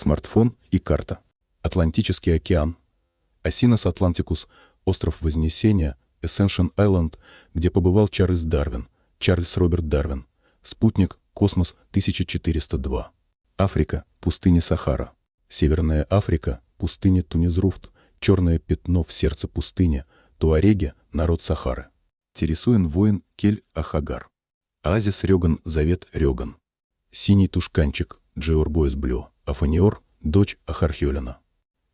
смартфон и карта. Атлантический океан. Oceanus Atlanticus, остров Вознесения, Ascension Island, где побывал Чарльз Дарвин, Чарльз Роберт Дарвин. Спутник, космос 1402. Африка, пустыня Сахара. Северная Африка, пустыня Танезруфт, черное пятно в сердце пустыни, Туареги, народ Сахары. Тересуин воин Кель Ахагар. Оазис Регган, Завет Регган. Синий тушканчик, Gerboise Bleue, Афаниор, дочь Ахархёлина.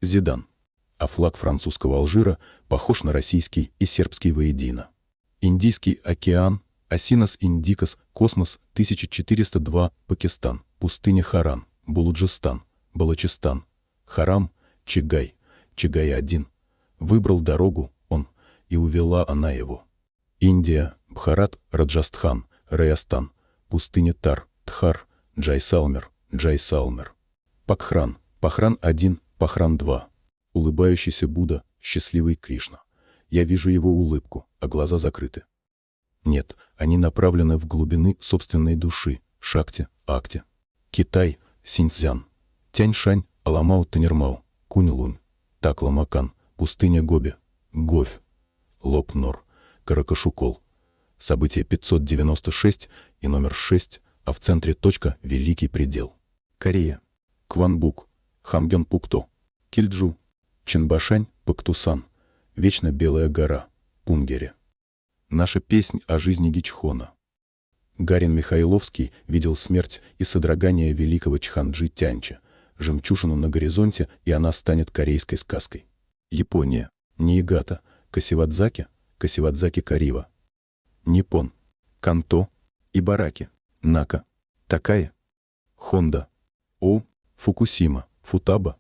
Зидан. А флаг французского Алжира похож на российский и сербский воедино. Индийский океан, Oceanus Indicus, Космос, 1402, Пакистан, пустыня Харан, Белуджистан, Balochistan, Харан, Чагай, Чагай-1. Выбрал дорогу он, и увела она его. Индия, Бхарат, Раджастхан, Раястан, пустыня Тар, Тхар, Джайсалмер, Джайсалмер. Пакхран, Пахран-1, Пахран-2. Улыбающийся Будда, счастливый Кришна. Я вижу его улыбку, а глаза закрыты. Нет, они направлены в глубины собственной души, Шакти, Акти. Китай, Синьцзян. Тяньшань, Аламау, Танермау, Кунь-Лунь. Такла-Макан, пустыня Гоби, Говь. Лоб-Нор, Каракашукол. Событие 596 и номер 6, а в центре точка Великий предел. Корея. Кванбук, Хамгён-Пукто, Кильджу, Ченбашань, Пактусан, Вечно Белая гора, Пунгере. Наша песнь о жизни Гичхона. Гарин Михайловский видел смерть и содрогание великого Чханджи Тянча, жемчужину на горизонте, и она станет корейской сказкой. Япония. Ниигата. Касивадзаки. Касивадзаки Карива. Ниппон. Канто. Ибараки. Нака. Такая. Хонда. О. Фукусима. Футаба.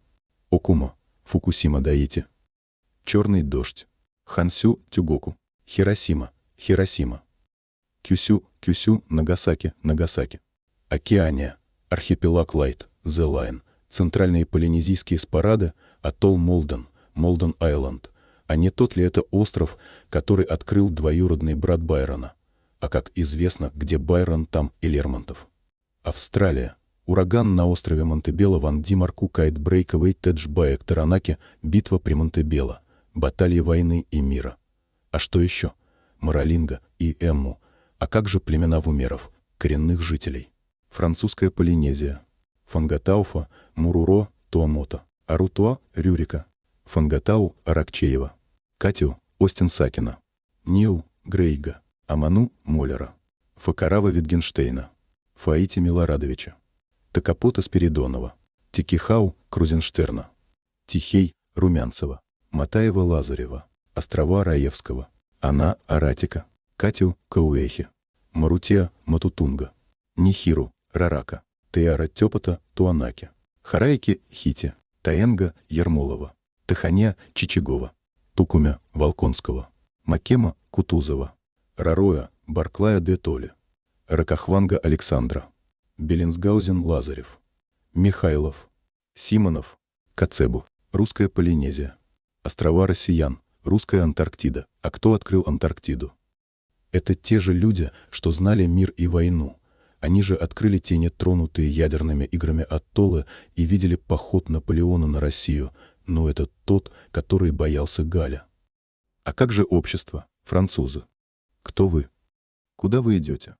Окума. Фукусима Даити. Черный дождь. Хансю. Тюгоку. Хиросима. Хиросима. Кюсю. Кюсю. Нагасаки. Нагасаки. Океания. Архипелаг Лайт. The Line. Центральные полинезийские спарады. Атолл Молден. Молден Айленд. А не тот ли это остров, который открыл двоюродный брат Байрона? А как известно, где Байрон, там и Лермонтов. Австралия. Ураган на острове Монтебело, Ван Димарку, Кайтбрейковый, Теджбаек, Таранаке, битва при Монтебело, баталии войны и мира. А что еще? Маралинга и Эмму. А как же племена вумеров, коренных жителей? Французская Полинезия. Фангатауфа, Муруро, Туамота. Арутуа, Рюрика. Фангатау, Аракчеева. Катю, Остин Сакина. Нил, Грейга. Аману, Моллера. Факарава Витгенштейна. Фаити Милорадовича. Токапота Спиридонова. Тикихау, Крузенштерна. Тихей, Румянцева. Матаева Лазарева. Острова Раевского. Она Аратика. Катю Кауэхи. Марутия Матутунга. Нихиру Рарака. Теара Тёпота Туанаки. Харайки Хити. Таенга Ермолова. Таханя Чичигова. Тукумя Волконского. Макема Кутузова. Рароя Барклая де Толе. Ракахванга Александра. Беленсгаузен Лазарев. Михайлов. Симонов. Кацебу. Русская Полинезия. Острова Россиян. Русская Антарктида. А кто открыл Антарктиду? Это те же люди, что знали мир и войну. Они же открыли те нетронутые ядерными играми атоллы и видели поход Наполеона на Россию, но это тот, который боялся Галя. А как же общество, французы? Кто вы? Куда вы идете?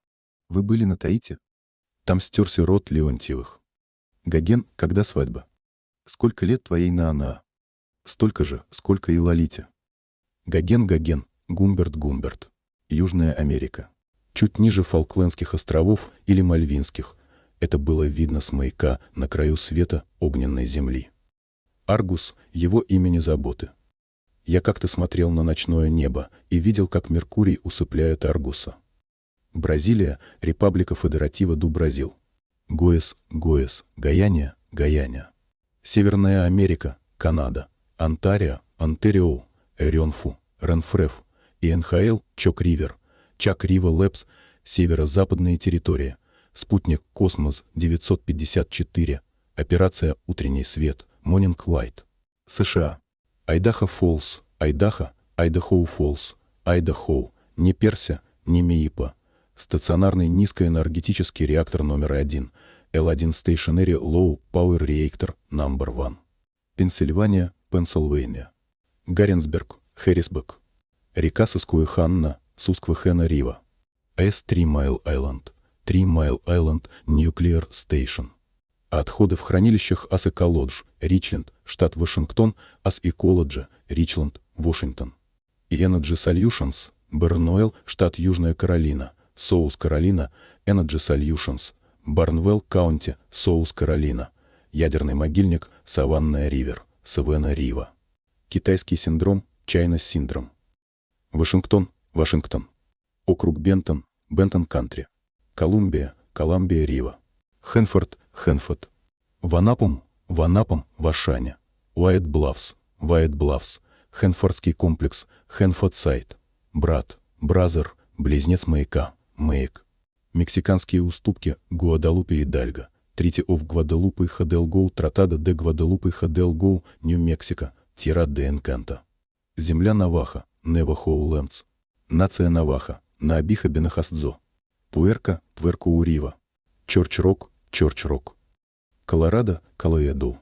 Вы были на Таите? Там стерся род Леонтьевых. Гоген, когда свадьба? Сколько лет твоей Наана? Столько же, сколько и Лолите. Гоген, Гоген, Гумберт, Гумберт. Южная Америка. Чуть ниже Фолклендских островов или Мальвинских. Это было видно с маяка на краю света огненной земли. Аргус — его имени заботы. Я как-то смотрел на ночное небо и видел, как Меркурий усыпляет Аргуса. Бразилия, República Federativa do Brasil. Гояс, Goiás, Гояния, Goiânia. Северная Америка, Канада. Онтарио, Ontario, Ренфру, Renfrew и НХЛ Чок-Ривер, Chalk River Labs, северо-западные территории. Спутник Космос 954, операция «Утренний свет», Morning Light. США. Айдахо Фолс, Айдахо, Idaho Falls, Айдахоу, не Перся, не Миипа. Стационарный низкоэнергетический реактор номер один. L1 Stationary Low Power Reactor No. 1. Пенсильвания, Пенсилвания. Гаренсберг, Хэррисбек. Река Сускуэханна, Сусквехена Рива. S3 Mile Island, 3 Mile Island Nuclear Station. Отходы в хранилищах Ас Эколодж, Ричленд, штат Вашингтон, US Ecology, Ричленд, Вашингтон. И Energy Solutions, Барнуэлл, штат Южная Каролина, South Carolina, Energy Solutions, Barnwell County, South Carolina. Ядерный могильник Саванна-Ривер, Savannah River. Китайский синдром, China Syndrome. Вашингтон, Washington. Округ Бентон, Benton County. Колумбия, Columbia River. Хэнфорд, Hanford. Ванапум, Wanapum, Вашаня. Уайт-Блафс, White Bluffs. Хэнфордский комплекс, Hanford Site. Брат, Brother, Близнец маяка, Маяк. Мексиканские уступки, Гуадалупе-Идальго. Treaty of Guadalupe Hidalgo, Tratado de Guadalupe Hidalgo, Нью-Мексико, Tierra del Encanto. Земля Навахо, Navajo Lands. Нация Навахо, Naabeehó Bináhásdzo. Пуэрко, Puerco River. Чёрч-Рок, Church Rock. Колорадо, Colorado.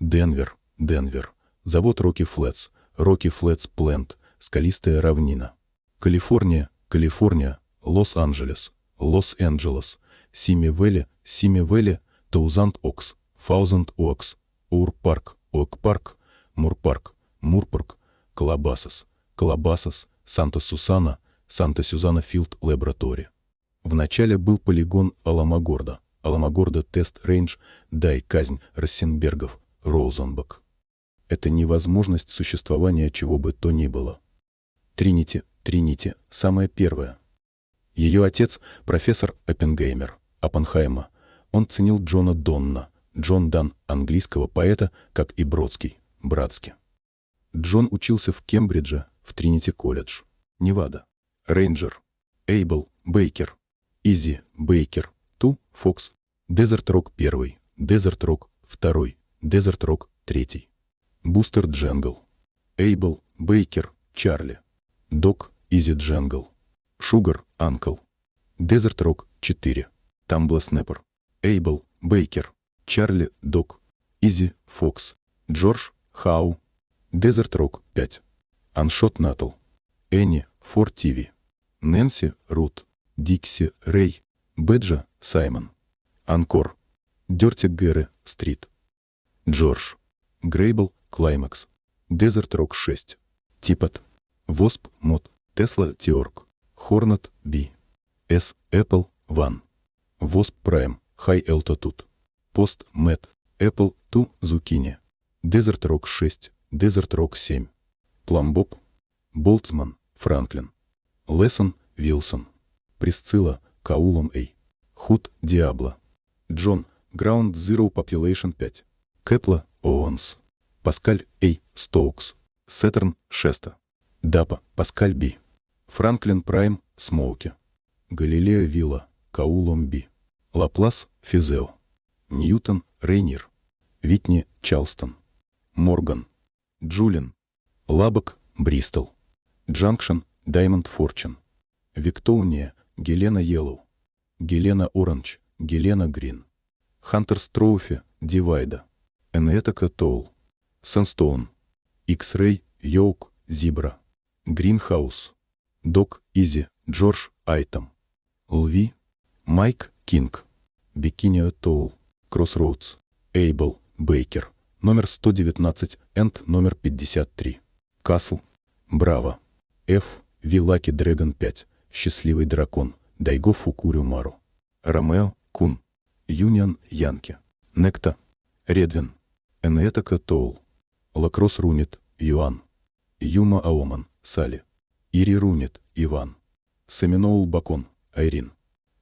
Денвер, Denver. Завод Рокки Флэтс, Rocky Flats Plant, Скалистая равнина. Калифорния, Калифорния, Лос-Анджелес, Los Angeles, Сими-Вэлли, Simi Valley, Таузанд-Окс, Thousand Oaks, Ок-Парк, Oak Park, Мурпарк, Moorpark, Калабасас, Колобасос, Санта-Сусана, Санта-Сюзана-Филд Лаборатори. Вначале был полигон Аламагорда, Аламагорда Тест Рейндж, Дай Казнь Рассенбергов, Роузенбак. Это невозможность существования чего бы то ни было. Тринити, Тринити, самое первое. Ее отец — профессор Оппенгеймер, Оппенхайма. Он ценил Джона Донна, Джон Дан, английского поэта, как и Бродский, Братски. Джон учился в Кембридже, в Trinity College, Невада. Ranger, Able, Baker, Easy, Baker Two, Fox, Desert Rock первый, Desert Rock второй, Desert Rock третий. Buster-Jangle, Able, Baker, Charlie, Dog, Easy, Jangle, Sugar, Uncle, Desert Rock 4, Tumbler-Snapper, Able, Baker, Charlie, Dog, Easy, Fox, George, How, Desert Rock 5, Upshot-Knothole, Annie, For TV, Nancy, Ruth, Dixie, Ray, Badger, Simon, Encore, Dirty Harry, St. George, Grable, Climax, Desert Rock 6, Teapot, Wasp, Moth, Tesla, Turk, Hornet, Bee, ESS, Apple One, Wasp Prime, High Altitude, Post, MET, Apple Two, Zucchini, Desert Rock 6, Desert Rock 7, Plumbbob, Boltzmann, Franklin, Lassen, Wilson, Priscilla, Coulomb-A, Hood, Diablo, John, Ground Zero Population 5, Kepler, Owens, Pascal-A, Stokes, Saturn, Shasta, Doppler, Pascal-B, Franklin Prime, Smoky, Galileo, Wheeler, Coulomb-B, Laplace, Fizeau, Newton, Rainier, Whitney, Charleston, Morgan, Julin, Lubbock, Bristol, Junction, Diamond Fortune, Victoria, Galena Yellow, Galena Orange, Galena Green, Hunters Trophy, Divider, Enewetak Atoll, Sandstone, X-Ray, Yoke, Zebra, Greenhouse, Dog, Easy, George, Item, Ivy, Mike, King, Bikini Atoll, Crossroads, Able, Baker, номер 119, and номер 53, Castle, Bravo, F/V Lucky Dragon 5, Счастливый дракон, Дайго Фукурю Мару, Romeo, Koon, Union, Yankee, Nectar, Redwing, Enewetak Atoll, Lacrosse Runit, Yvonne, Yuma Aomon, Sally, Erie Runit, Yvonne, Seminole Bokon, Irene,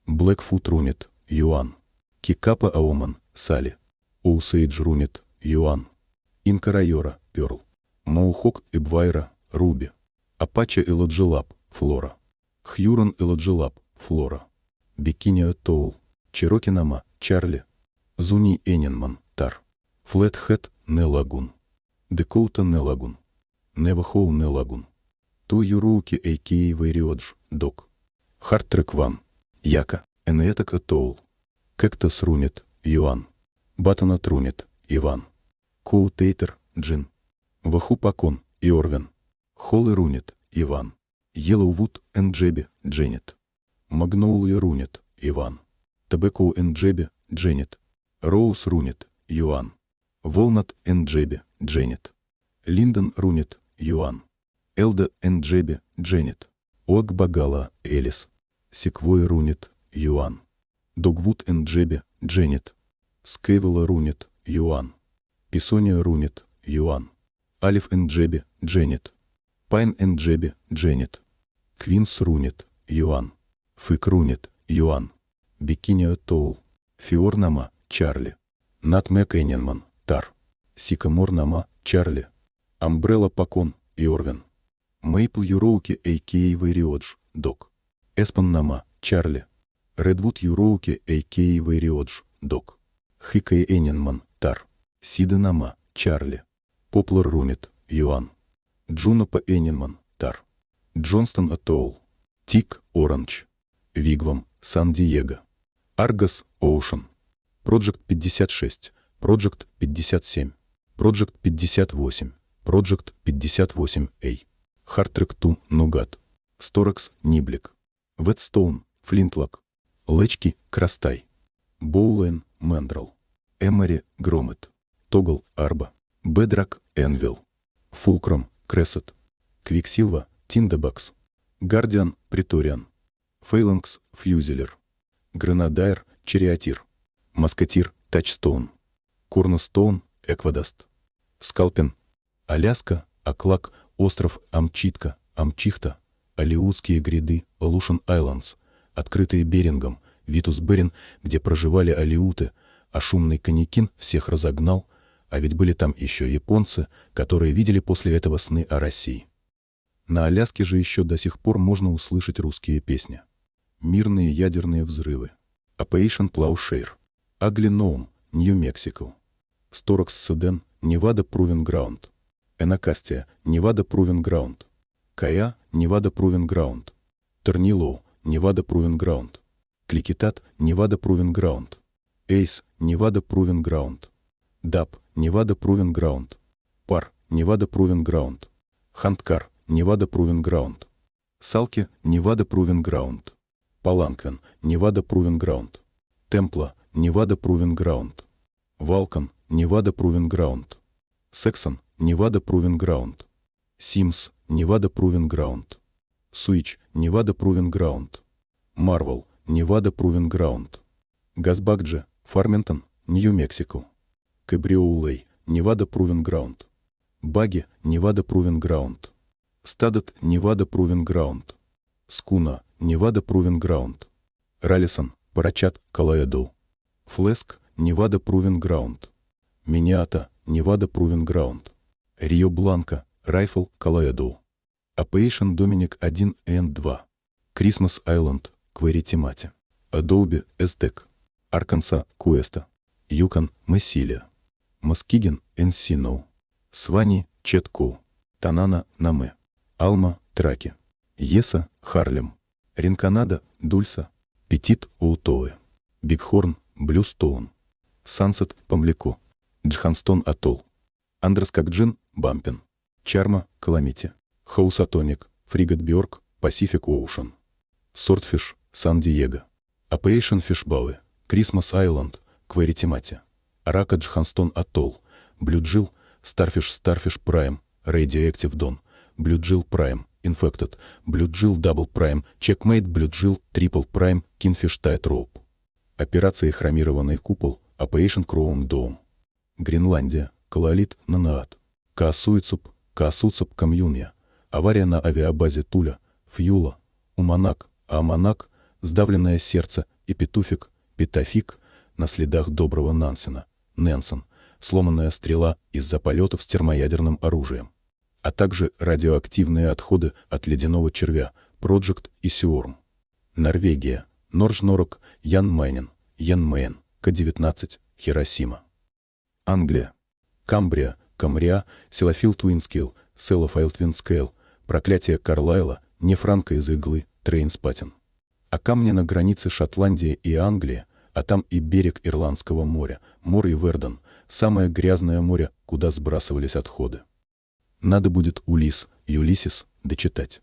Blackfoot Runit, Yvonne, Kickapoo Aomon, Sally, Osage Runit, Yvonne, Inca Rujoru, Pearl, Mohawk Eberiru, Ruby, Apache Elugelab, Flora, Huron Elugelab, Flora, Bikini Atoll, Cherokee Namu, Charlie, Zuni Eninman, Tare, Flathead, in Lagoon, Dakota in Lagoon, Navajo in Lagoon, Tewa Yurochi aka Irioj, Dog, Hardtack One, Yucca, Enewetak Atoll, Cactus Runit, Yvonne. Butternut Runit, Yvonne. Koa Teiter, Gene. Wahoo Bokon, Irwin. Холлы Рунит, Иван. Йеллоувуд, Энджеби, Дженнет. Магноулы Рунит, Иван. Табеко Энджеби, Дженнет. Роуз Рунит, Юан. Волнат Энджеби, Дженнет. Линдон Рунит, Юан. Элда Энджеби, Дженнет. Уакбагала, Элис. Секвой Рунит, Юан. Догвуд Энджеби, Дженнет. Скейвела Рунит, Юан. Pisonia Runit, Yvonne. Olive Enjebi, Janet. Pine Enjebi, Janet. Quince Runit, Yvonne. Fig Runit, Yvonne. Bikini Atoll. Fir Namu, Charlie. Nutmeg Eninman, Tare. Sycamore Namu, Charlie. Umbrella Bokon, Irwin. Maple Yurochi aka Irioj, Dog. Aspen Namu, Charlie. Redwood Yurochi aka Irioj, Dog. Хикай Эннинман, Тар. Сида Нама, Чарли. Поплар Рунит, Юан. Джунопа Эннинман, Тар. Джонстон Атолл. Тик, Оранж. Вигвам, Сан-Диего. Аргас, Оушен. Проджект 56, Проджект 57, Проджект 58, Проджект 58A. Хартрек Ту, Нугат. Сторакс, Ниблик. Ветстоун, Флинтлок. Latchkey, Crosstie. Bowline, Mandrel. Emery, Grommet. Toggle, Arbor. Bedrock, Anvil. Fulcrum, Cresset. Quicksilver, Tinderbox. Guardian, Praetorian. Phalanx, Fusileer. Grenadier, Charioteer. Musketeer, Touchstone. Cornerstone, Aqueduct. Sculpin, Аляска, Аклак, остров Амчитка, Амчихта, Алеутские гряды, Aleutian Islands, открытые Берингом, Витус Беринг, где проживали алеуты, а шумный Каникин всех разогнал, а ведь были там еще японцы, которые видели после этого сны о России. На Аляске же еще до сих пор можно услышать русские песни. Мирные ядерные взрывы. Operation Plowshare. Ugly Gnome, New Mexico. Storax Sedan, Nevada Proving Ground. Anacostia, Nevada Proving Ground. Kaya, Nevada Proving Ground. Tornillo, Nevada Proving Ground. Klickitat, Nevada Proving Ground. Ace, Nevada Proving Ground. Dub, Nevada Proving Ground. Par, Nevada Proving Ground. Handcar, Nevada Proving Ground. Sulky, Nevada Proving Ground. Palanquin, Nevada Proving Ground. Templar, Nevada Proving Ground. Vulcan, Nevada Proving Ground. Saxon, Nevada Proving Ground. Simms, Nevada Proving Ground. Switch, Nevada Proving Ground. Marvel, Nevada Proving Ground. Gasbuggy, Farmington, New Mexico. Cabriolet, Nevada Proving Ground. Buggy, Nevada Proving Ground. Stoddard, Nevada Proving Ground. Schooner, Nevada Proving Ground. Rulison, Parachute, Colorado. Flask, Nevada Proving Ground. Miniata, Nevada Proving Ground. Rio Blanco, Rifle, Colorado. Operation Dominic 1 and 2 Christmas Island, Kiritimati. Adobe, Aztec. Arkansas, Questa. Yukon, Mesilla. Muskegon, Encino. Swanee, Chetco. Tanana, Nambe. Alma, Truckee. Yeso, Harlem. Rinconada, Dulce. Petit, Otowi. Bighorn, Bluestone. Sunset, Pamlico. Johnston, Atoll. Androscoggin, Bumping. Chama, Calamity. Housatonic, Frigate Bird, Pacific Ocean. Swordfish, San Diego. Operation Fishbowl. Christmas Island, Kiritimati. Арака Johnston Atoll. Bluegill, Starfish Starfish Prime, Radioactive Dawn. Bluegill Prime, Infected, Bluegill Double Prime, Checkmate Bluegill Triple Prime, Kingfish Tightrope. Операция «Хромированный купол», Operation Chrome Dome. Гренландия, Kalaallit, Nunaat. Qaasuitsup, Qaasuitsup, Kommunia. Авария на авиабазе Туле, Thule, Уманак, Uummannaq, Сдавленное сердце и Петуфик, Петафик на следах доброго Нансена, Нэнсон, сломанная стрела из-за полетов с термоядерным оружием, а также радиоактивные отходы от ледяного червя, Проджект и Сюорм. Норвегия, Норжнорок, Ян Майнин, Ян Мэйн, К-19, Хиросима. Англия. Камбрия, Камрия, Силофил Твинскилл, Селофайл Твинскейл, Проклятие Карлайла, Не Франко из иглы, Трейнспатин. А камни на границе Шотландии и Англии, а там и берег Ирландского моря, море Верден, самое грязное море, куда сбрасывались отходы. Надо будет Улис, Юлисис дочитать.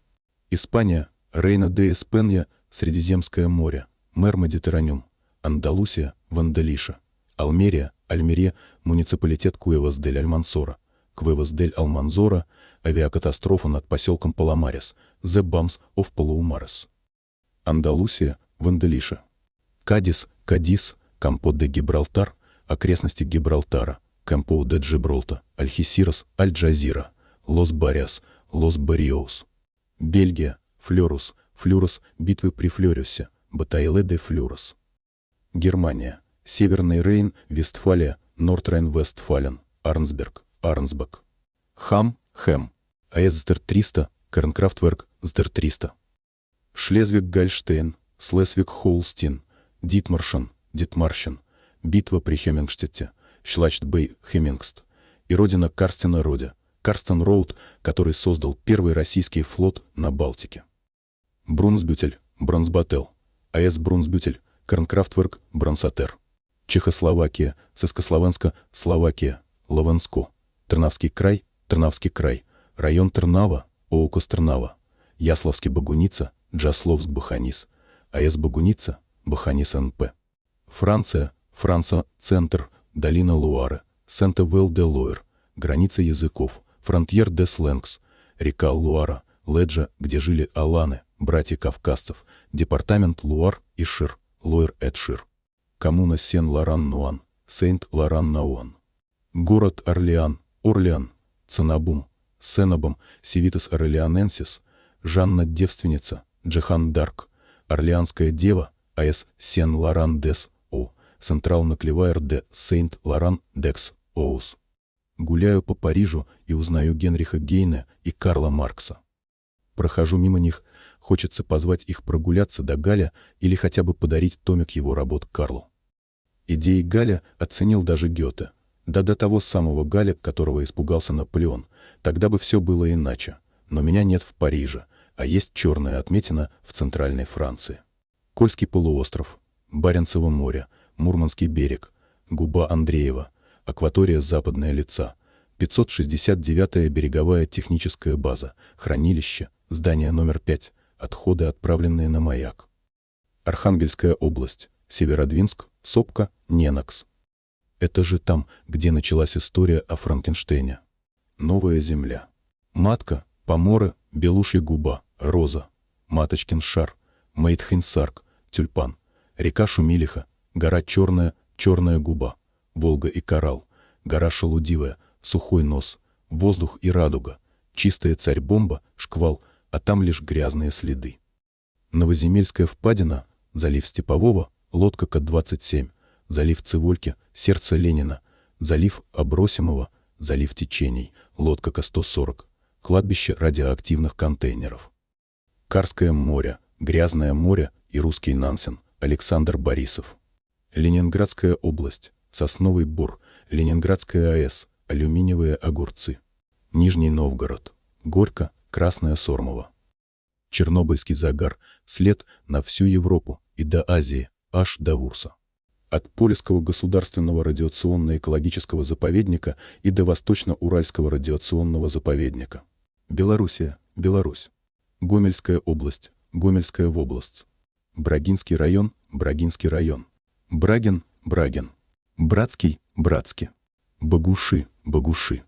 Испания, Рейна де Эспенья, Средиземское море, Мэр Медитеранюм, Андалусия, Вандалиша, Алмерия, Альмере, муниципалитет Куэвас-дель-Альмансора, Куэвас-дель-Алманзора, авиакатастрофа над поселком Паламарес, The Bums of Палаумарес. Андалусия, Вандалиша. Кадис, Кадис, Кампо де Гибралтар, окрестности Гибралтара, Кампо де Джибролта, Альхисирос, Аль-Джазира, Лос-Бариас, Лос-Бариоус. Бельгия, Флёрус, Флюрус, битвы при Флёрюсе, Батайле де Флюрус. Германия, Северный Рейн, Вестфалия, Нортрайн-Вестфален, Арнсберг, Арнсбак. Хам, Хэм, АЭС-Здер-300, Кернкрафтверк, Здер-300. Шлезвиг-Гальштейн, Слесвиг-Холстин, Дитмаршен, Дитмаршен, битва при Хемингштетте, Шлачтбей, Хемингст и родина Карстена Роде, Карстен Роуд, который создал первый российский флот на Балтике. Брунсбютель, Бронсбател, АЭС Брунсбютель, Кернкрафтверк, Бронсатер. Чехословакия, Сыскословенска, Словакия, Лаванско, Тернавский край, Тернавский край, район Тернава, Оукос Тернава, Яславский Багуница, Джасловск Баханис, АЭС Багуница, Баханис НП. Франция, Франца, Центр, Долина Луары, Сент-Эвел-де-Лойр, граница языков, Фронтьер де Сленкс, река Луара, Леджа, где жили аланы, братья кавказцев, департамент Луар и Шир, Лойр-эт-Шир. Коммуна Сен-Лоран-Нуан, Сейнт-Лоран-Науан. Город Орлеан, Орлеан, Цанабум, Сенобом, Севитас Орлеаненсис, Жанна Девственница, Джихан Дарк, Орлеанская дева, А.С. Сен-Лоран-Дес, О. Централ Наклевайр де Сейнт-Лоран-Декс, Оус. Гуляю по Парижу и узнаю Генриха Гейна и Карла Маркса. Прохожу мимо них, хочется позвать их прогуляться до Галя или хотя бы подарить томик его работ Карлу. Идеи Галя оценил даже Гёте. Да до того самого Галя, которого испугался Наполеон. Тогда бы все было иначе. Но меня нет в Париже, а есть черная отметина в центральной Франции. Кольский полуостров, Баренцево море, Мурманский берег, Губа Андреева, акватория Западное лица, 569-я береговая техническая база, хранилище, здание номер 5, отходы, отправленные на маяк. Архангельская область, Северодвинск, Сопка, Ненокс. Это же там, где началась история о Франкенштейне. Новая земля. Матка, Поморы, Белушья губа, Роза, Маточкин шар, Мейтхинсарк, Тюльпан, река Шумилиха, гора Черная, Черная губа, Волга и Коралл, гора Шелудивая, Сухой нос, воздух и радуга, чистая царь-бомба, шквал, а там лишь грязные следы. Новоземельская впадина, залив Степового, лодка К-27, залив Цивольки, сердце Ленина, залив Обросимого, залив Течений, лодка К-140, кладбище радиоактивных контейнеров. Карское море, Грязное море и русский Нансен, Александр Борисов. Ленинградская область, Сосновый Бор, Ленинградская АЭС, алюминиевые огурцы. Нижний Новгород, Горько, Красная Сормова. Чернобыльский загар, след на всю Европу и до Азии, аж до Вурса. От Польского государственного радиационно-экологического заповедника и до Восточно-Уральского радиационного заповедника. Белоруссия, Беларусь. Гомельская область, Гомельская область. Брагинский район, Брагинский район. Брагин, Брагин. Братский, Братский. Багуши, Багуши.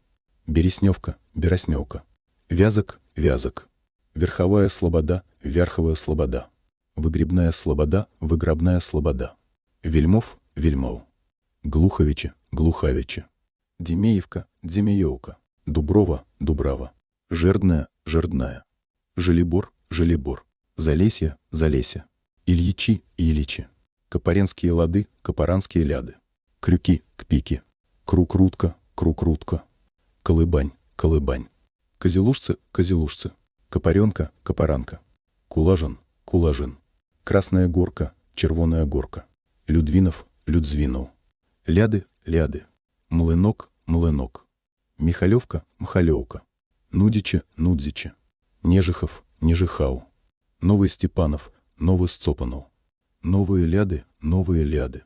Бересневка, Бересневка. Вязок, Вязок. Верховая слобода, Верховая слобода. Выгребная слобода, Выгребная слобода. Вельмов, Вельмов. Глуховичи, Глуховичи. Демеевка, Демеевка. Дуброва, Дубрава. Жердная, Жердная. Желебор, Желебор. Залесье, Залесье. Ильичи, Ильичи. Копоренские лады, Копоранские ляды. Крюки, Кпики. Круг-рутка, Круг-рутка. Колыбань, Колыбань. Козелушцы, Козелушцы. Копоренка, Копоранка. Кулажин, Кулажин. Красная горка, Червоная горка. Людвинов, Людзвинов. Ляды, Ляды. Млынок, Млынок. Михалевка, Мхалевка. Нудичи, Нудзичи. Нежихов, Нежихау. Новый Степанов, Новый Сцопанов. Новые ляды, новые ляды.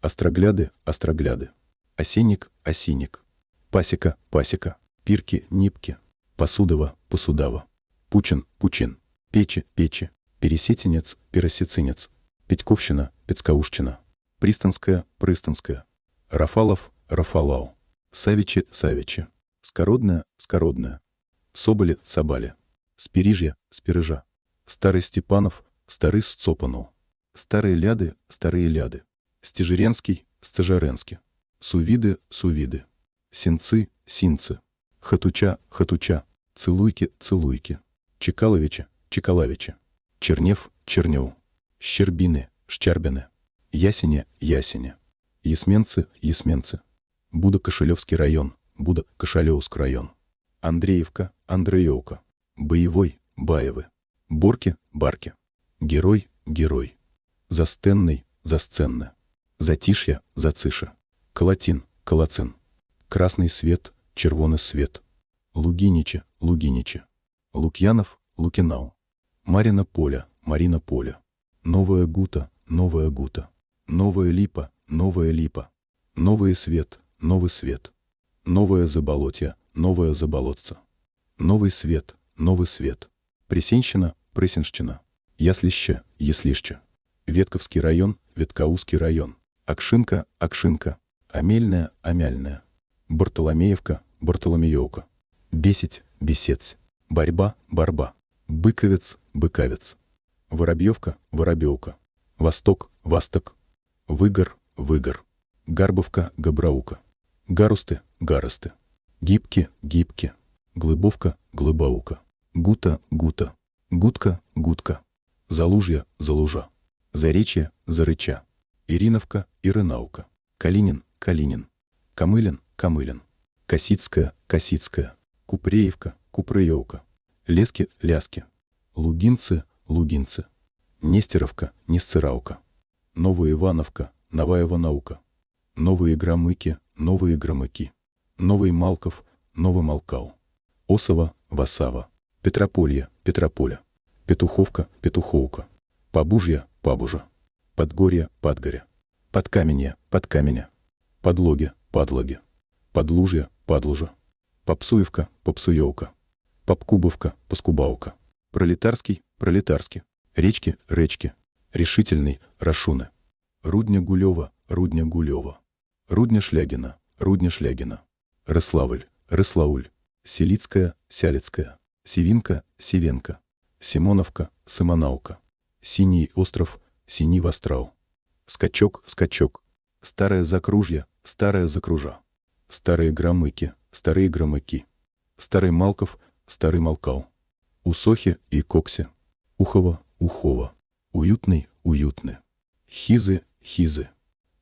Острогляды, острогляды. Осенник, осинник. Пасека, пасека. Пирки, нипки. Посудова, посудава. Пучин, пучин. Печи, печи. Пересетенец, пересецинец. Петьковщина, Пецкаушчина. Пристанская, Пристанская. Рафалов, Рафалау. Савичи, Савичи. Скородная, Скородная. Соболи, Собали. Спирижья, Спирижа. Старый Степанов, Старый Сцопанул. Старые ляды, Старые ляды. Стежеренский, Стежеренский. Сувиды, Сувиды. Синцы, Синцы. Хатуча, Хатуча. Целуйки, Целуйки. Чекаловича, Чекалавича. Чернев, Чернев. Щербины, Щербины. Ясеня, Ясеня. Ясменцы, Ясменцы. Буда-Кошелевский район, Буда-Кошелевск район. Андреевка, Андреевка. Боевой, Баевы. Борки, Барки. Герой, Герой. Застенный, Засценны. Затишья, Зациша. Колотин, Колоцин. Красный свет, червоный свет. Лугинича, Лугинича. Лукьянов, Лукинау. Марина Поля, Марина Поля. Новая Гута, Новая Гута. Новая Липа, Новая Липа. Новый свет, Новый свет. Новое заболотье, Новое заболотце. Новый свет, Новый свет. Пресенщина, Пресенщина. Яслище, Яслище. Ветковский район, Веткаузский район. Акшинка, Акшинка. Амельная, Амяльная. Бартоломеевка, Бартоломеевка. Бесить, Бесец. Борьба, Борьба. Быковец, Быковец. Воробьевка, Воробьевка. Восток, Восток. Выгор, Выгор. Гарбовка, Габраука. Гарусты, Гаросты. Гибки, Гибки. Глыбовка, Глыбаука. Гута, Гута. Гудка, Гудка. Залужья, Залужа. Заречье, Зарыча. Ириновка, Ирынаука. Калинин, Калинин. Камылин, Камылин. Косицкая, Косицкая. Купреевка, Купреевка. Лески, Ляски. Лугинцы, Лугинцы. Нестеровка, Несцераука. Новая Ивановка, Новая Иванаука. Новые Громыки, Новые Громыки. Новый Малков, Новый Малкау. Осова, Васава. Петрополье, Петрополя. Петуховка, Петуховка. Побужья, Пабужа. Подгорье, Подгоря. Подкаменье, Подкаменя. Подлоги, Подлоги. Подлужье, Подлужа. Попсуевка, Попсуевка. Попкубовка, Поскубаука. Пролетарский, Пролетарский. Речки, Речки. Решительный, Рашуны. Рудня Гулева, Рудня Гулева. Рудня Шлягина, Рудня Шлягина. Рославль, Рослауль. Селицкая, Сялицкая. Севинка, Севенка. Симоновка, Симонаука. Синий остров, Синий Вострау. Скачок, Скачок. Старое Закружье, Старое Закружа. Старые Громыки, Старые Громыки. Старый Малков, Старый Малкау. Усохи и Кокси. Ухова, Ухова. Уютный, Уютный. Хизы, Хизы.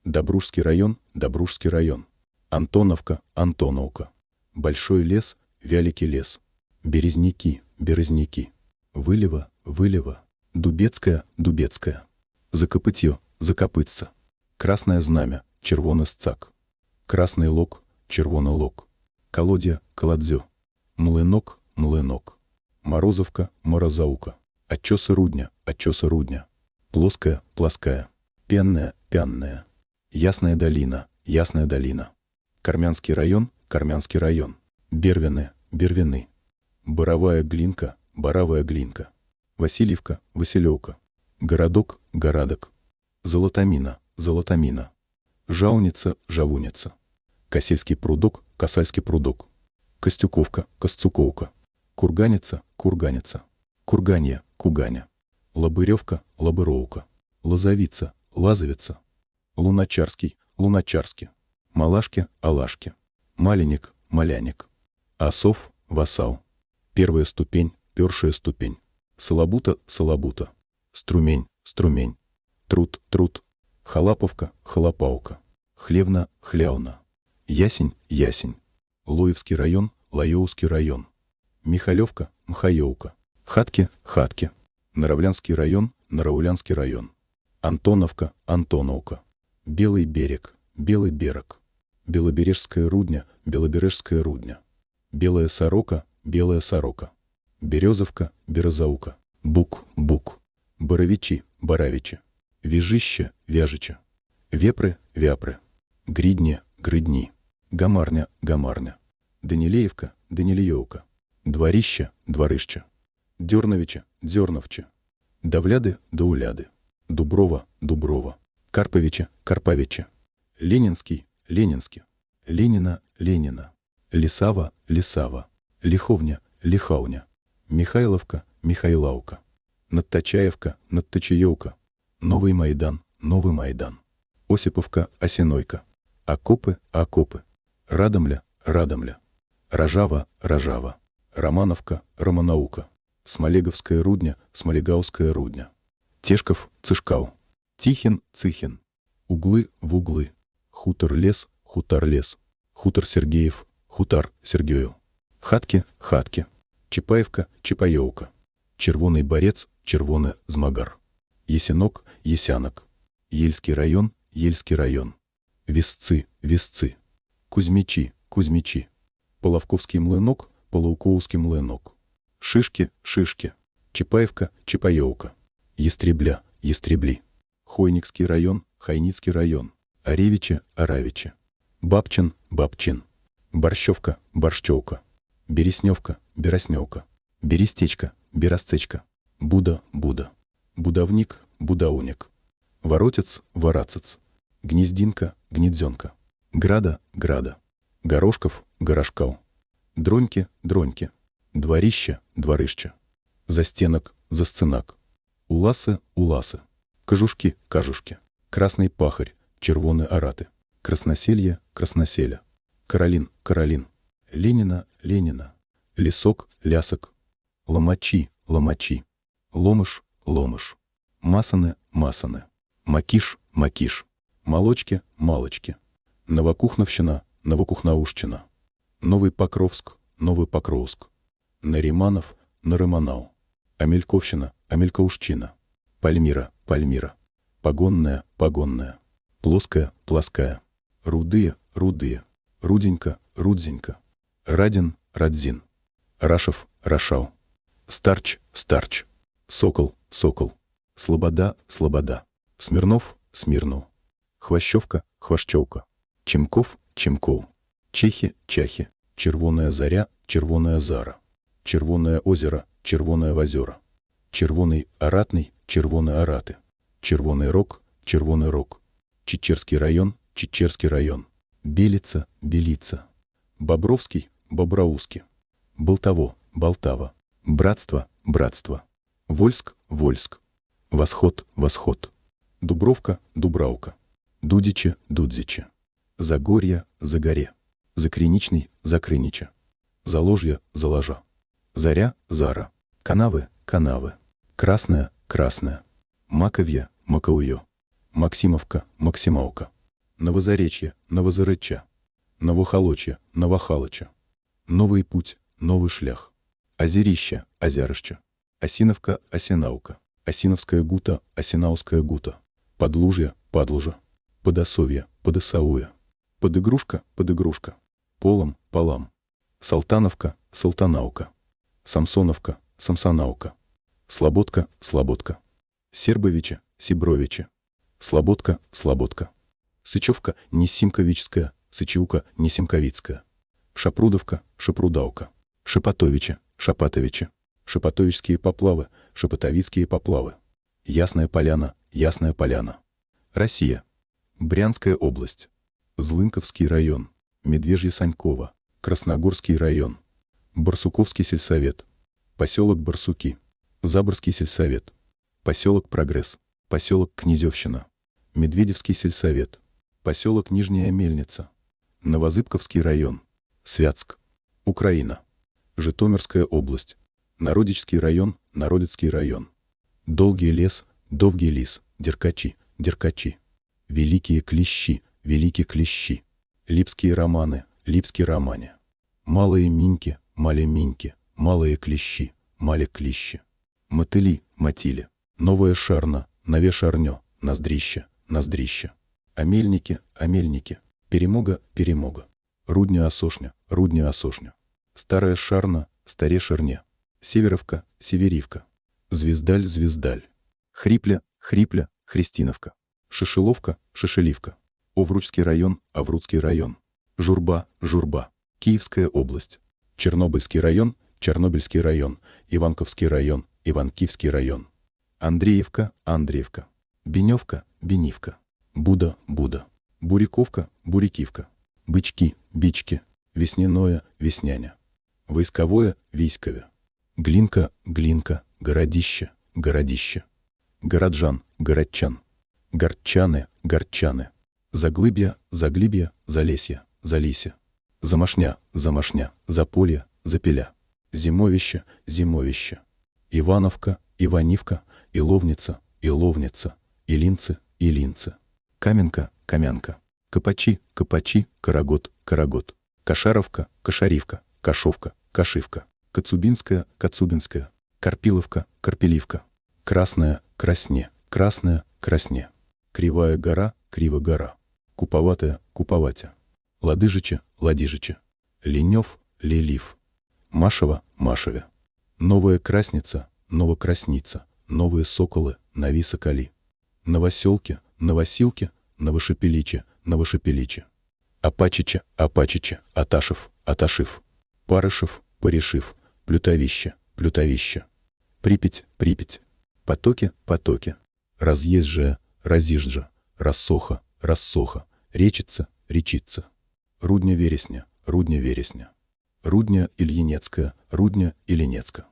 Добружский район, Добружский район. Антоновка, Антоновка. Большой лес, Вяликий лес. Березняки, Березняки. Вылева, Вылева. Дубецкая, Дубецкая. Закопытье, Закопытца. Красное знамя, Червоный сцак. Красный лог, Червоный лог. Колодья, Колодзё. Млынок, Млынок. Морозовка, Морозаука. Отчесы рудня, отчесы рудня. Плоская, плоская. Пенная, пянная. Ясная долина, Ясная долина. Кармянский район, Кармянский район. Бервины, Бервины. Боровая глинка, Боровая глинка. Васильевка, Василевка. Городок, Городок. Золотамина, Золотамина. Жауница, Жавуница. Косельский прудок, Косальский прудок. Костюковка, Костюковка. Курганица, Курганица. Курганья, Куганя. Лобыревка, Лобыровка. Лозовица, Лазовица. Луначарский, Луначарский. Малашки, Алашки. Маленик, Маляник. Осов, Васал. Первая ступень, першая ступень. Салабута, Салабута. Струмень, Струмень. Труд, Труд. Халаповка, Халапаука. Хлевна, Хляуна. Ясень, Ясень. Лоевский район, Лаеуский район. Михалевка, Мхаевка. Хатки, Хатки. Наравлянский район, Нараулянский район. Антоновка, Антоновка. Белый берег, Белый берег. Белобережская рудня, Белобережская рудня. Белая сорока, Белая сорока. Березовка, Березаука. Бук, Бук. Боровичи, Боровичи. Вяжище, Вяжича. Вепры, Вяпры, Гридне, Гридни, Гамарня, Гамарня, Данилеевка, Данилеевка, Дворища, Дворыща, Дерновича, Дерновча, Давляды, Дауляды, Дуброва, Дуброва, Карповича, Карпавича, Ленинский, Ленинский, Ленина, Ленина, Лисава, Лисава, Лиховня, Лихауня, Михайловка, Михайлаука, Надточаевка, Надточаевка, Новый Майдан, Новый Майдан, Осиповка, Осинойка, Окопы, Окопы, Радомля, Радомля, Рожава, Рожава, Романовка, Романаука, Смолеговская рудня, Смолегауская рудня, Тешков, Цышкау, Тихин, Цихин, Углы в углы, Хутор лес, хутор лес, Хутор Сергеев, Хутар Сергею, Хатки, Хатки, Чапаевка, Чапаевка, Червоный борец, Червоный змагар, Есенок, Есянок, Ельский район, Ельский район, Весцы, Весцы, Кузьмичи, Кузьмичи, Половковский млынок, Полоуковский млынок, Шишки, Шишки, Чапаевка, Чапаевка, Естребля, Естребли, Хойникский район, Хайницкий район, Оревича, Оравича, Бабчин, Бабчин, Борщевка, Борщевка, Бересневка, Беросневка, Берестечка, Беростечка, Буда, Буда, Будовник, Будауник, Воротец, Ворацец, Гнездинка, Гнедзенка, Града, Града, Горошков, Горошкау, Дроньки, Дроньки, Дворище, Дворыще, Застенок, Засценак, Уласы, Уласы, Кожушки, Кажушки, Красный пахарь, Червоны араты, Красноселье, Красноселя, Каролин, Каролин, Ленина, Ленина, Лесок, Лясок, Ломачи, Ломачи, Ломыш, Ломыш, Масаны, Масаны, Макиш, Макиш, Молочки, Малочки, Новокухновщина, Новокухнаушчина, Новый Покровск, Новый Покровск, Нариманов, Нарыманау, Амельковщина, Амелькаушчина, Пальмира, Пальмира, Погонная, Погонная, Плоская, Плоская, Рудые, Рудые, Руденька, Рудзенька, Радин, Радзин, Рашев, Рашау, Старч, Старч, Сокол, Сокол, Слобода, Слобода, Смирнов, Смирнов, Хвощевка, Хвощевка, Чемков, Чемков, Чехи, Чахи, Червоная заря, Червоная зара, Червоное озеро, Червоное озеро, Червоный аратный, Червоные араты, Червоный рог, Червоный рог, Чечерский район, Чечерский район, Белица, Белица, Бобровский, Боброузский, Болтово, Болтава, Братство, Братство, Вольск, Вольск, Восход, Восход, Дубровка, Дубраука, Дудичи, Дудзичи, Загорье, Загоре, Закриничный, Закрынича, Заложье, Заложа, Заря, Зара, Канавы, Канавы, Красная, Красная, Маковье, Маковье, Максимовка, Максимовка, Новозаречье, Новозарыча, Новохолочье, Новохалыча, Новый путь, Новый шлях, Озерище, Озярыще, Осиновка, Осинаука, Осиновская гута, Осинауская гута, Подлужье, Подлужа, Подосовье, Подосауя, Подыгрушка, Подыгрушка, Полом, Полам, Салтановка, Салтанаука, Самсоновка, Самсонаука, Слободка, Слободка, Сербовича, Сибровича, Слободка, Слободка, Сычевка, Несимковичская, Сычевка, Несимковицкая, Шапрудовка, Шапрудаука, Шепотовича, Шапатовича, Шепотовичские поплавы, Шепотовицкие поплавы, Ясная поляна, Ясная поляна, Россия, Брянская область, Злынковский район, Медвежье-Санькова, Красногорский район, Барсуковский сельсовет, поселок Барсуки, Заборский сельсовет, поселок Прогресс, поселок Князевщина, Медведевский сельсовет, поселок Нижняя Мельница, Новозыбковский район, Святск, Украина, Житомирская область, Народический район, Народецкий район, Долгий лес, Довгий лис, Деркачи, Деркачи, Великие клещи, Великие клещи, Липские романы, Липские романе, Малые миньки, Мале миньки, Малые клещи, Мале клещи, Мотыли, Мотили, Новая шарна, Нове шарнё, Ноздрища, Ноздрища, Амельники, Амельники, Перемога, Перемога, Рудня Осошня, Рудня Осошня, Старая Шарна, Старе Шарне, Северовка, Северивка, Звездаль, Звездаль, Хрипля, Хрипля, Христиновка, Шишеловка, Шишеливка, Овручский район, Аврудский район. Журба, Журба. Киевская область. Чернобыльский район, Чернобыльский район. Иванковский район, Иванкивский район. Андреевка, Андреевка. Беневка, Бенивка. Буда, Буда. Буряковка, Бурякивка. Бычки, Бички. Весняное, Весняня. Войсковое, Вийскове. Глинка, Глинка. Городище, Городище. Городжан, Городчан. Горчаны, Горчаны. Заглыбья, Заглибья, Залесье, Залися. Замашня, Замашня, Заполье, Запиля. Зимовище, Зимовище. Ивановка, Иванивка, Иловница, Иловница. Илинцы, Илинцы. Каменка, Камянка. Копачи, Копачи, Карагод, Карагод. Кошаровка, Кошаривка, Кашовка, Кашивка. Коцубинская, Коцубинская. Карпиловка, Карпиливка. Красная, Красне, Красная, Красне. Кривая гора, Криво-гора. Куповатая, Куповатя. Ладыжича, Ладижича. Ленев, Лелив. Машева, Машеве. Новая Красница, Новокрасница. Новые Соколы, Нови Соколи. Новоселки, Новосилки, Новошепеличе, Новошепеличе. Апачича, Апачича, Аташев, Аташив. Парышев, Порешив. Плютовище, Плютовище. Припять, Припять. Потоки, Потоки. Разъезжая, Разижджа. Рассоха, Рассоха. Речица, Речица. Рудня Вересня, Рудня Вересня. Рудня Ильинецкая, Рудня Ильинецка.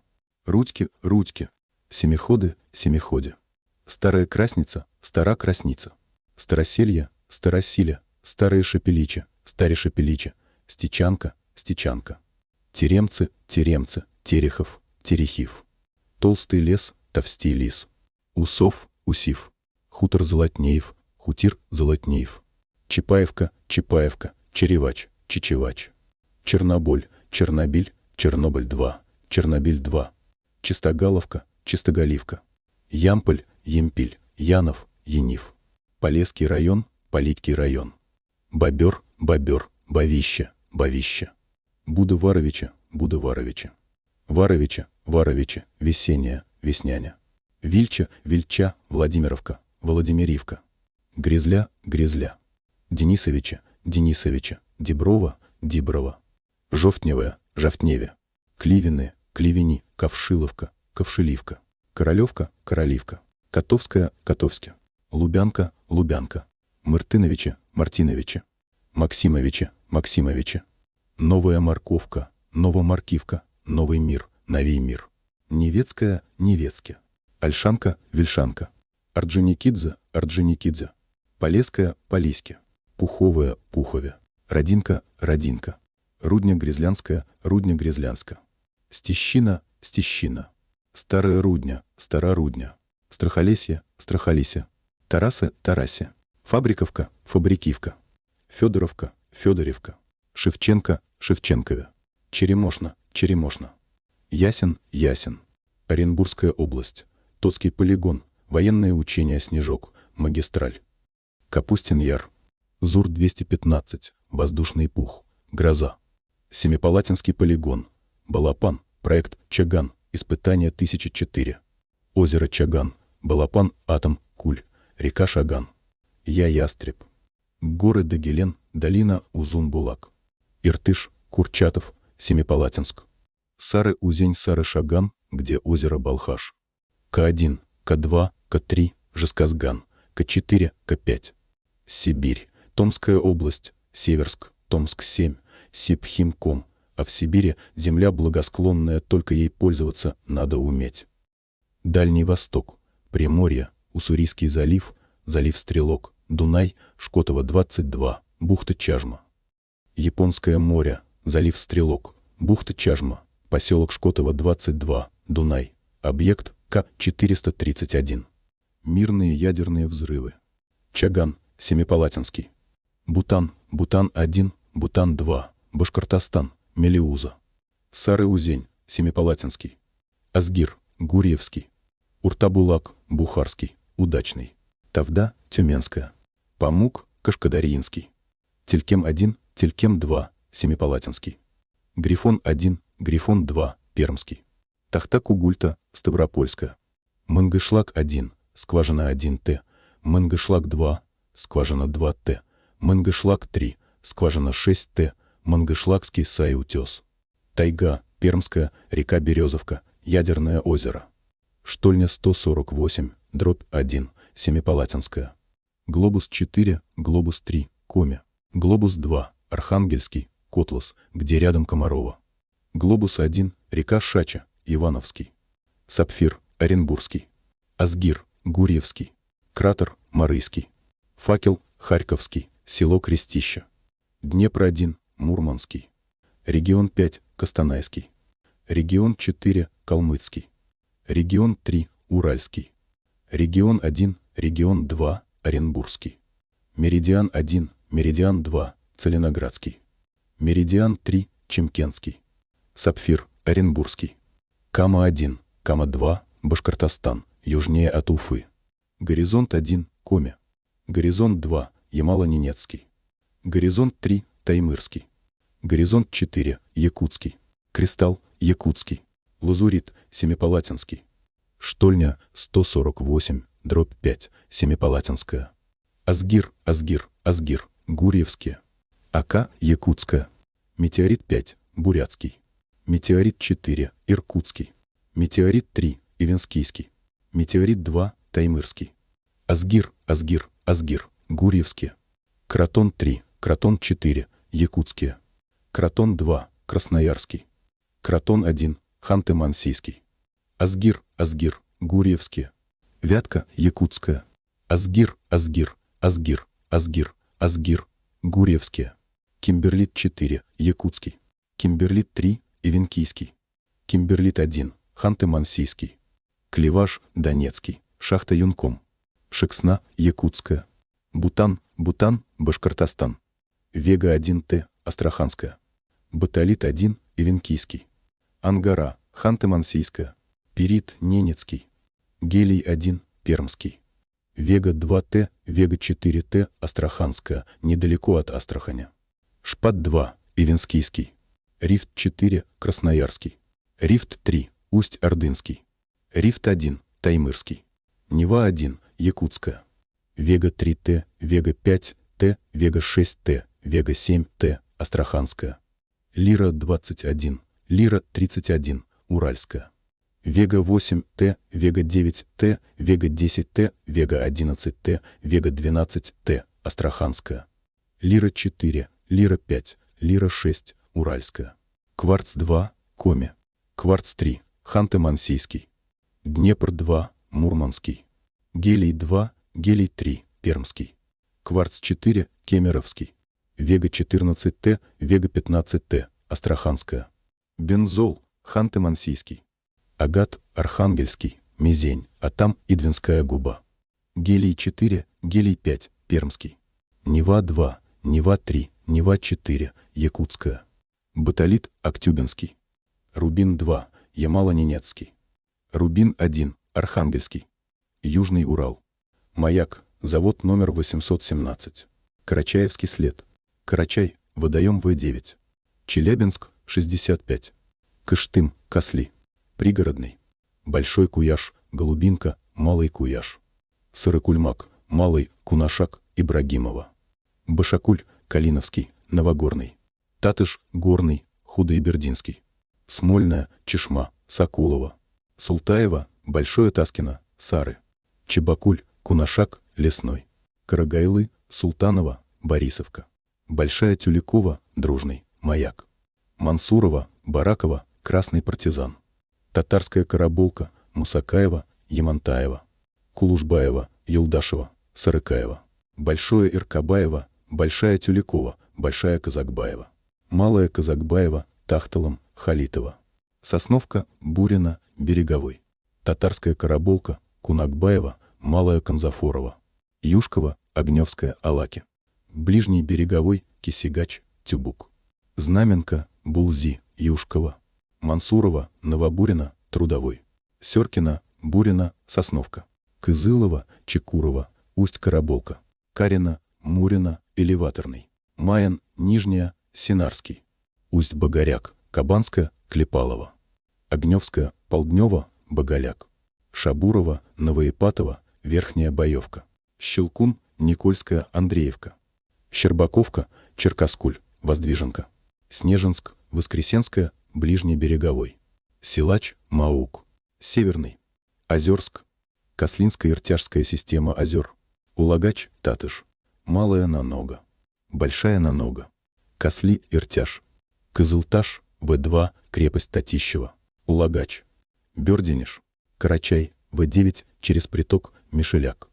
Рудьки, Рудьки. Семиходы, Семиходи. Старая Красница, Стара Красница. Староселье, Старосиля, Старые Шепеличи, Старе Шепеличи. Стечанка, Стечанка. Теремцы, Теремцы, Терехов, Терехив. Толстый лес, Товстий лис. Усов, Усив. Хутор Золотнеев, Хутир Золотнеев. Чапаевка, Чапаевка, Черевач, Чичевач. Черноболь, Чернобиль, Чернобыль-2, Чернобиль-2. Чистогаловка, Чистоголивка. Ямполь, Емпиль, Янов, Янив. Полесский район, Политкий район. Бобер, Бобер, Бовище, Бовище. Буда Варовича, Буда Варовича. Варовича, Варовича, Весенняя, Весняня. Вильча, Вильча, Владимировка, Владимиривка. Грязля, Грязля. Денисовича, Денисовича, Деброва, Диброва. Жовтневая, Жовтневе. Кливины, Кливини, Ковшиловка, Ковшиливка. Королевка, Королевка. Котовская, Котовске. Лубянка, Лубянка. Мартыновича, Мартиновича. Максимовича, Максимовича. Новая морковка, Новомаркивка, Новый мир, Новей мир. Невецкая, Невецке. Альшанка, Вельшанка. Орджоникидзе, Орджоникидзе. Полесская, Полиське. Пуховая, Пухове. Родинка, Родинка. Рудня Грязлянская, Рудня Грязлянска. Стещина, Стещина. Старая Рудня, Стара Рудня. Страхолесье, Страхолесье. Тарасы, Тарасе. Фабриковка, Фабрикивка. Федоровка, Федоревка. Шевченко, Шевченкове. Черемошна, Черемошна. Ясен, Ясен. Оренбургская область. Тотский полигон. Военное учение «Снежок». Магистраль. Капустин-Яр. ЗУР-215. Воздушный пух. Гроза. Семипалатинский полигон. Балапан. Проект «Чаган». Испытание 1004. Озеро Чаган. Балапан. Атом. Куль. Река Шаган. Я Ястреб. Горы Дагелен. Долина Узун-Булак. Иртыш. Курчатов. Семипалатинск. Сары Узень Сары Шаган, где озеро Балхаш. К1, К2, К3, Жесказган, К4, К5. Сибирь, Томская область, Северск, Томск-7, Сибхимком, а в Сибири земля благосклонная, только ей пользоваться надо уметь. Дальний Восток, Приморье, Уссурийский залив, залив Стрелок, Дунай, Шкотово 22, бухта Чажма. Японское море, залив Стрелок, бухта Чажма, поселок Шкотово 22, Дунай, объект К-431. Мирные ядерные взрывы. Чаган, Семипалатинский. Бутан, Бутан-1, Бутан-2, Башкортостан, Мелиуза. Сары-Узень, Семипалатинский. Азгир, Гурьевский. Уртабулак, Бухарский, Удачный. Тавда, Тюменская. Памук, Кашкадарьинский. Телькем-1, Телькем-2, Семипалатинский. Грифон-1, Грифон-2, Пермский. Тахта-Кугульта, Ставропольская. Мангышлак-1, скважина 1Т. Мангышлак-2, скважина 2Т. Мангышлак-3, скважина 6Т, Мангышлакский сай-утес. Тайга, Пермская, река Березовка, Ядерное озеро. Штольня 148, дробь 1, Семипалатинская. Глобус 4, Глобус 3, Коми. Глобус 2, Архангельский, Котлас, где рядом Комарова. Глобус 1, река Шача, Ивановский. Сапфир, Оренбургский. Асгир, Гурьевский. Кратер, Марыйский. Факел, Харьковский, село Крестища. Днепр-1, Мурманский. Регион 5, Костанайский. Регион 4, Калмыцкий. Регион 3, Уральский. Регион 1, регион 2, Оренбургский. Меридиан 1, Меридиан 2, Целиноградский. Меридиан 3, Чемкенский. Сапфир, Оренбургский. Кама-1, Кама-2, Башкортостан, южнее от Уфы. Горизонт 1, Коми. Горизонт 2, Ямало-Ненецкий. Горизонт 3, Таймырский. Горизонт 4, Якутский. Кристалл, Якутский. Лазурит, Семипалатинский. Штольня, 148, дробь 5, Семипалатинская. Асгир, Асгир, Асгир, Гурьевские. АК, Якутская. Метеорит 5, Бурятский. Метеорит 4, Иркутский. Метеорит 3, Ивенскийский. Метеорит 2, Таймырский. Асгир, Асгир, Асгир, Гурьевские. Кратон 3, Кратон 4, Якутские. Кратон 2, Красноярский. Кратон 1, Ханты-Мансийский. Азгир, Азгир, Гурьевские. Вятка, Якутская. Азгир, Азгир, Азгир, Азгир, Азгир, Гурьевские. Кимберлит 4, Якутский. Кимберлит 3, Эвенкийский. Кимберлит 1, Ханты-Мансийский. Кливаж, Донецкий. Шахта Юнком. Шексна, Якутская. Бутан, Бутан, Башкортостан. Вега-1Т, Астраханская. Баталит-1, Ивенкийский. Ангара, Ханты-Мансийская. Перит, Ненецкий. Гелий-1, Пермский. Вега-2Т, Вега-4Т, Астраханская, недалеко от Астраханя. Шпат-2, Ивенскийский. Рифт-4, Красноярский. Рифт-3, Усть-Ордынский. Рифт-1, Таймырский. Нева-1, Якутская. Вега-3Т, Вега-5Т, Вега-6Т, Вега-7Т, Астраханская. Лира-21, Лира-31, Уральская. Вега-8Т, Вега-9Т, Вега-10Т, Вега-11Т, Вега-12Т, Астраханская. Лира-4, Лира-5, Лира-6, Уральская. Кварц-2, Коми. Кварц-3, Ханты-Мансийский. Днепр-2, Мурманский. Гелий-2, Гелий-3, Пермский. Кварц-4, Кемеровский. Вега-14Т, Вега-15Т, Астраханская. Бензол, Ханты-Мансийский. Агат, Архангельский, Мизень, а там Идвинская губа. Гелий-4, Гелий-5, Пермский. Нева-2, Нева-3, Нева-4, Якутская. Баталит, Актюбинский. Рубин-2, Ямало-Ненецкий. Рубин-1, Архангельский. Южный Урал. Маяк, завод номер 817. Карачаевский след. Карачай, водоем В9. Челябинск, 65. Кыштым, Косли. Пригородный. Большой Куяш, Голубинка, Малый Куяш. Сырокульмак, Малый, Кунашак, Ибрагимова. Башакуль, Калиновский, Новогорный. Татыш, Горный, Худоибердинский. Смольная, Чешма, Сокулова. Султаева, Большое Таскино, Сары. Чебакуль, Кунашак, Лесной. Карагайлы, Султанова, Борисовка. Большая Тюлякова, Дружный, Маяк. Мансурова, Баракова, Красный партизан. Татарская Карабулка, Мусакаева, Ямантаева. Кулушбаева, Юлдашева, Сарыкаева. Большое Иркабаева, Большая Тюлякова, Большая Казакбаева. Малая Казакбаева, Тахталом, Халитова. Сосновка, Бурина, Береговой. Татарская Карабулка, Кунакбаева, Малая Конзафорова. Юшкова, Огневская, Алаки. Ближний Береговой, Кисигач, Тюбук. Знаменка, Булзи, Юшкова. Мансурова, Новобурина, Трудовой. Сёркина, Бурина, Сосновка. Кызылова, Чекурова, Усть-Караболка. Карина, Мурина, Элеваторный. Маян, Нижняя, Синарский. Усть-Богоряк, Кабанская, Клепалова. Огневская, Полднева, Боголяк. Шабурова, Новоипатова, Верхняя Боевка. Щелкун, Никольская, Андреевка. Щербаковка, Черкаскуль, Воздвиженка. Снежинск, Воскресенская, Ближнебереговой. Силач, Маук. Северный. Озерск. Кослинская Иртяжская система озер. Улагач, Татыш. Малая Нанога. Большая Нанога. Косли, Иртяж. Кызылташ, В2, крепость Татищева. Улагач. Бердениш. Карачай, В9, через приток Мишеляк.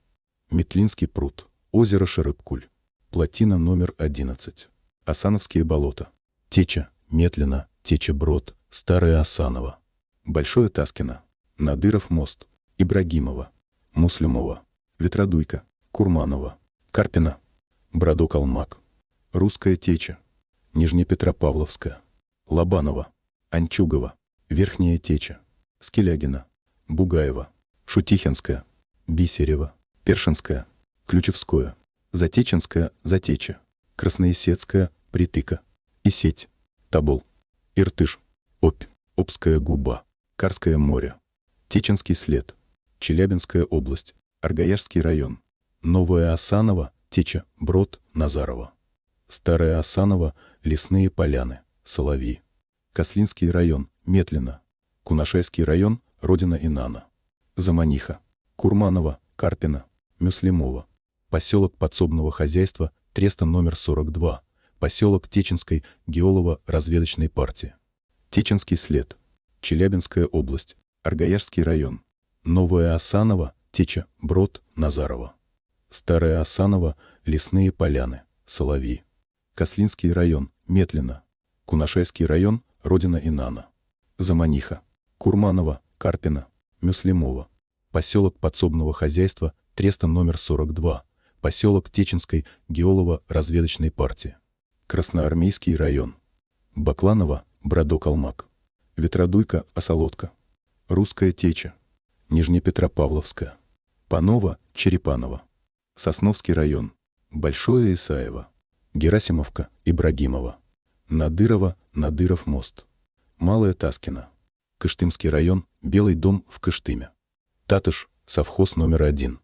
Метлинский пруд. Озеро Шарыбкуль. Плотина номер 11. Осановские болота. Теча, Метлина, Теча Брод, Старая Осанова. Большое Таскино. Надыров мост. Ибрагимова. Муслюмова. Ветродуйка. Курманова. Карпина. Брадок-Алмак. Русская Теча. Нижнепетропавловская. Лобанова. Анчугова. Верхняя Теча. Скелягина. Бугаева. Шутихинская. Бисерева. Першинская. Ключевское. Затеченская. Затеча. Красноесецкая. Притыка. И сеть. Табол. Иртыш. Обь. Обская губа. Карское море. Теченский след. Челябинская область. Аргаяшский район. Новая Осанова, Теча, Брод, Назарова. Старая Осанова, Лесные поляны, Соловьи. Кослинский район, Метлина. Кунашайский район, Родина Инана. Заманиха. Курманова, Карпина, Мюслимова. Поселок подсобного хозяйства, Треста номер 42. Поселок Теченской, Геолова, разведочной партии. Теченский след. Челябинская область. Аргаяшский район. Новая Осанова, Теча, Брод, Назарова. Старая Осанова, Лесные поляны, Соловьи. Кослинский район, Метлина. Кунашайский район, Родина Инана. Заманиха. Курманова, Карпина, Мюслимова. Поселок подсобного хозяйства, Треста номер 42. Поселок Теченской, Геолова, разведочной партии. Красноармейский район. Бакланова, Брадок-Алмак. Ветродуйка, Осолодка. Русская Теча. Нижнепетропавловская. Панова, Черепанова. Сосновский район. Большое Исаево. Герасимовка, Ибрагимова. Надырова, Надыров мост. Малая Таскина. Кыштымский район, Белый дом в Кыштыме. Татыш, совхоз номер один.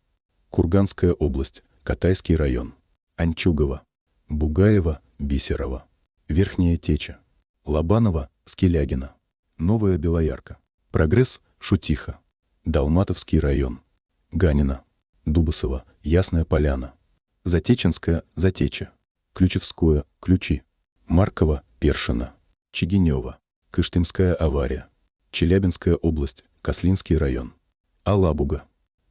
Курганская область, Катайский район. Анчугова. Бугаева, Бисерова. Верхняя Теча. Лобанова, Скелягина. Новая Белоярка. Прогресс, Шутиха. Далматовский район. Ганина. Дубасова, Ясная Поляна. Затеченская, Затеча. Ключевское, Ключи. Маркова, Першина. Чигинева. Кыштымская авария. Челябинская область, Кослинский район. Алабуга.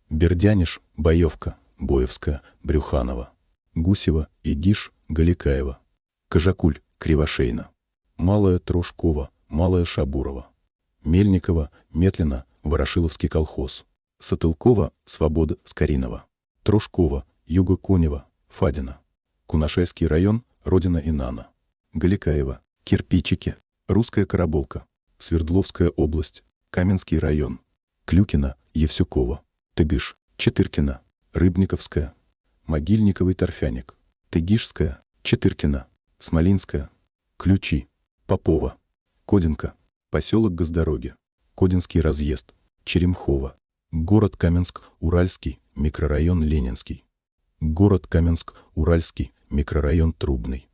Бердяниш, Боевка, Боевская, Брюханова. Гусева, Игиш, Галикаева. Кожакуль, Кривошейна. Малая Трошкова, Малая Шабурова. Мельникова, Метлина, Ворошиловский колхоз. Сатылкова, Свобода, Скоринова. Трошкова, Юга Конева, Фадина. Кунашайский район, Родина Инана. Галикаева, Кирпичики, Русская Караболка. Свердловская область, Каменский район. Клюкина, Евсюкова. Тыгыш, Четыркина, Рыбниковская. Могильниковый торфяник. Тыгишская, Четыркина. Смолинская. Ключи. Попова. Кодинка. Поселок Газдороги. Кодинский разъезд. Черемхово. Город Каменск, Уральский, микрорайон Ленинский. Город Каменск, Уральский, микрорайон Трубный.